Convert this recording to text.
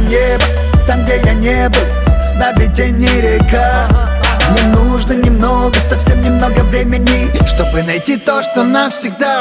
تنگی چین سب نونی چی تو نا سکتا